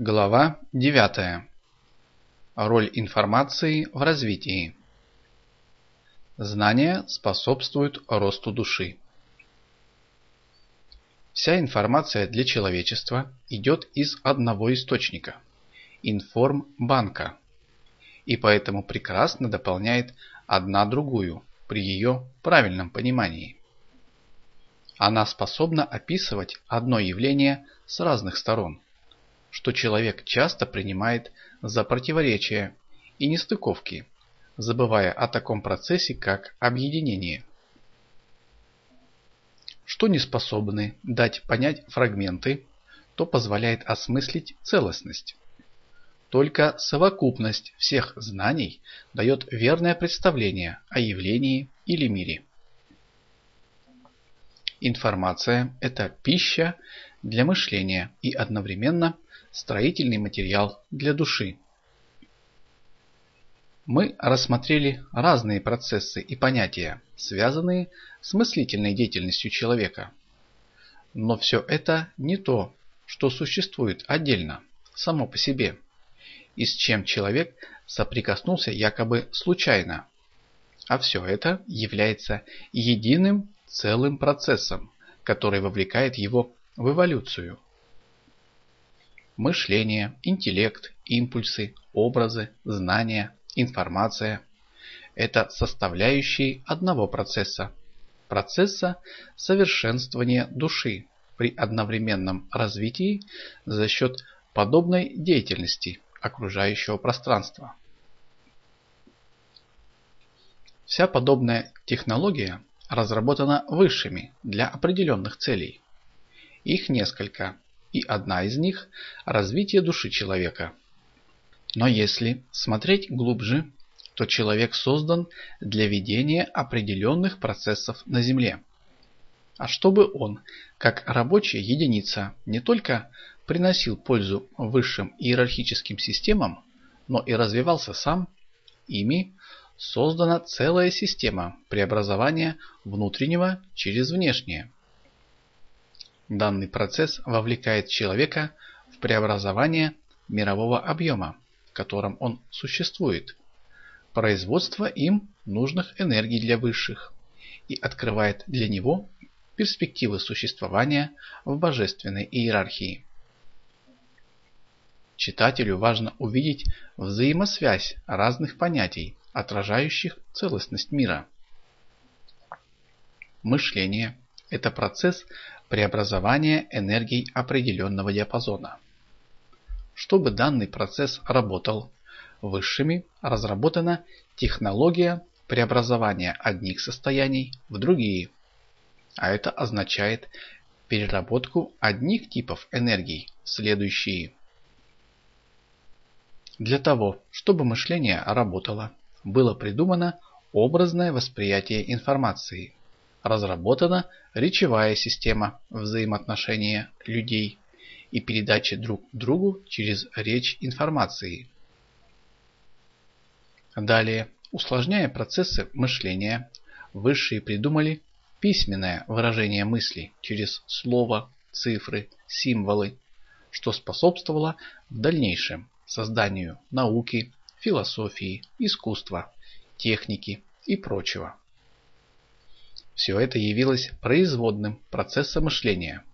Глава 9. Роль информации в развитии. Знания способствуют росту души. Вся информация для человечества идет из одного источника – информбанка, и поэтому прекрасно дополняет одна другую при ее правильном понимании. Она способна описывать одно явление с разных сторон – что человек часто принимает за противоречия и нестыковки, забывая о таком процессе, как объединение. Что не способны дать понять фрагменты, то позволяет осмыслить целостность. Только совокупность всех знаний дает верное представление о явлении или мире. Информация – это пища для мышления и одновременно строительный материал для души. Мы рассмотрели разные процессы и понятия, связанные с мыслительной деятельностью человека. Но все это не то, что существует отдельно, само по себе, и с чем человек соприкоснулся якобы случайно. А все это является единым целым процессом, который вовлекает его в эволюцию, мышление, интеллект, импульсы, образы, знания, информация – это составляющие одного процесса. Процесса совершенствования души при одновременном развитии за счет подобной деятельности окружающего пространства. Вся подобная технология разработана высшими для определенных целей. Их несколько и одна из них – развитие души человека. Но если смотреть глубже, то человек создан для ведения определенных процессов на Земле. А чтобы он, как рабочая единица, не только приносил пользу высшим иерархическим системам, но и развивался сам, ими создана целая система преобразования внутреннего через внешнее – Данный процесс вовлекает человека в преобразование мирового объема, в котором он существует, производство им нужных энергий для высших и открывает для него перспективы существования в божественной иерархии. Читателю важно увидеть взаимосвязь разных понятий, отражающих целостность мира. Мышление – это процесс преобразования энергий определенного диапазона. Чтобы данный процесс работал, высшими разработана технология преобразования одних состояний в другие, а это означает переработку одних типов энергий в следующие. Для того, чтобы мышление работало, было придумано образное восприятие информации – разработана речевая система взаимоотношения людей и передачи друг другу через речь информации. Далее, усложняя процессы мышления, высшие придумали письменное выражение мысли через слово, цифры, символы, что способствовало в дальнейшем созданию науки, философии, искусства, техники и прочего. Все это явилось производным процесса мышления.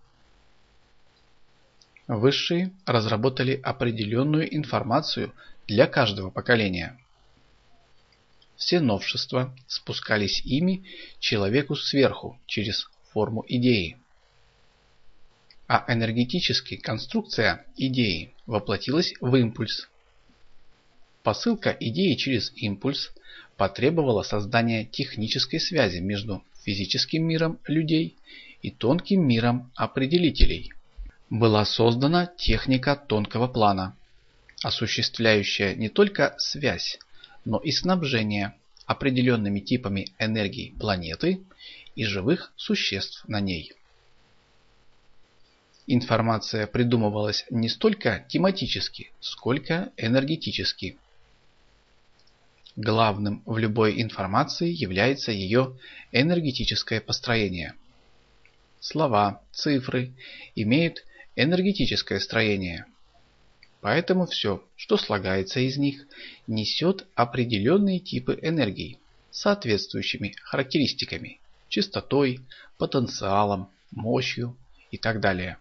Высшие разработали определенную информацию для каждого поколения. Все новшества спускались ими человеку сверху через форму идеи. А энергетически конструкция идеи воплотилась в импульс. Посылка идеи через импульс потребовала создания технической связи между физическим миром людей и тонким миром определителей. Была создана техника тонкого плана, осуществляющая не только связь, но и снабжение определенными типами энергии планеты и живых существ на ней. Информация придумывалась не столько тематически, сколько энергетически. Главным в любой информации является ее энергетическое построение. Слова, цифры имеют энергетическое строение. Поэтому все, что слагается из них, несет определенные типы энергии, соответствующими характеристиками, частотой, потенциалом, мощью и так далее.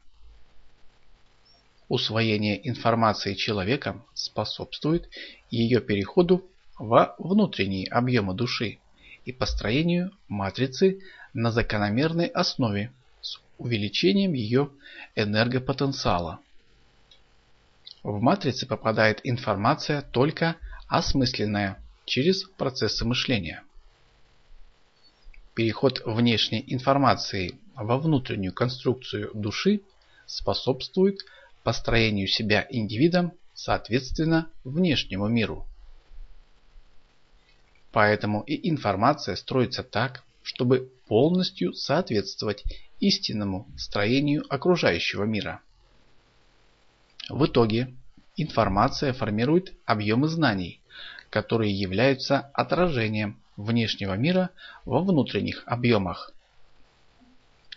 Усвоение информации человеком способствует ее переходу во внутренние объемы души и построению матрицы на закономерной основе с увеличением ее энергопотенциала. В матрице попадает информация только осмысленная через процессы мышления. Переход внешней информации во внутреннюю конструкцию души способствует построению себя индивидом соответственно внешнему миру. Поэтому и информация строится так, чтобы полностью соответствовать истинному строению окружающего мира. В итоге информация формирует объемы знаний, которые являются отражением внешнего мира во внутренних объемах.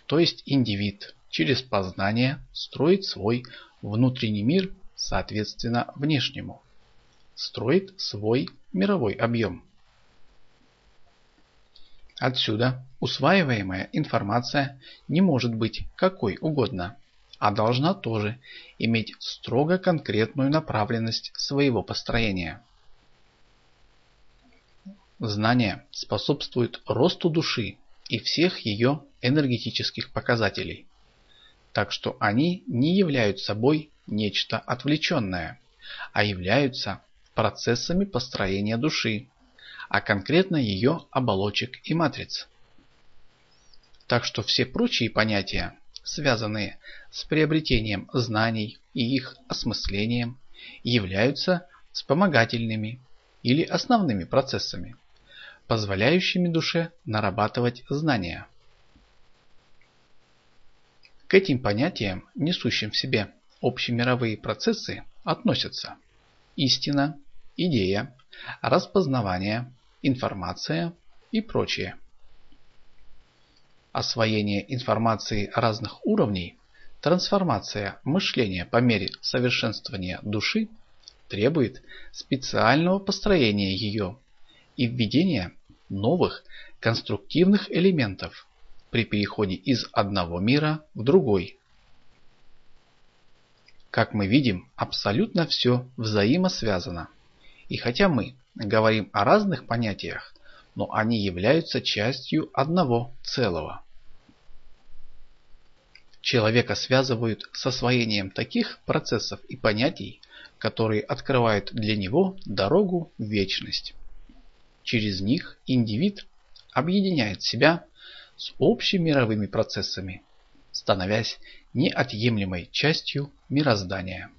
То есть индивид через познание строит свой внутренний мир соответственно внешнему. Строит свой мировой объем. Отсюда усваиваемая информация не может быть какой угодно, а должна тоже иметь строго конкретную направленность своего построения. Знание способствует росту души и всех ее энергетических показателей. Так что они не являются собой нечто отвлеченное, а являются процессами построения души, а конкретно ее оболочек и матриц. Так что все прочие понятия, связанные с приобретением знаний и их осмыслением, являются вспомогательными или основными процессами позволяющими душе нарабатывать знания. К этим понятиям, несущим в себе общемировые процессы, относятся истина, идея, распознавание, информация и прочее. Освоение информации разных уровней, трансформация мышления по мере совершенствования души требует специального построения ее и введения новых конструктивных элементов при переходе из одного мира в другой. Как мы видим, абсолютно все взаимосвязано. И хотя мы говорим о разных понятиях, но они являются частью одного целого. Человека связывают с освоением таких процессов и понятий, которые открывают для него дорогу в вечность. Через них индивид объединяет себя с общемировыми процессами, становясь неотъемлемой частью мироздания.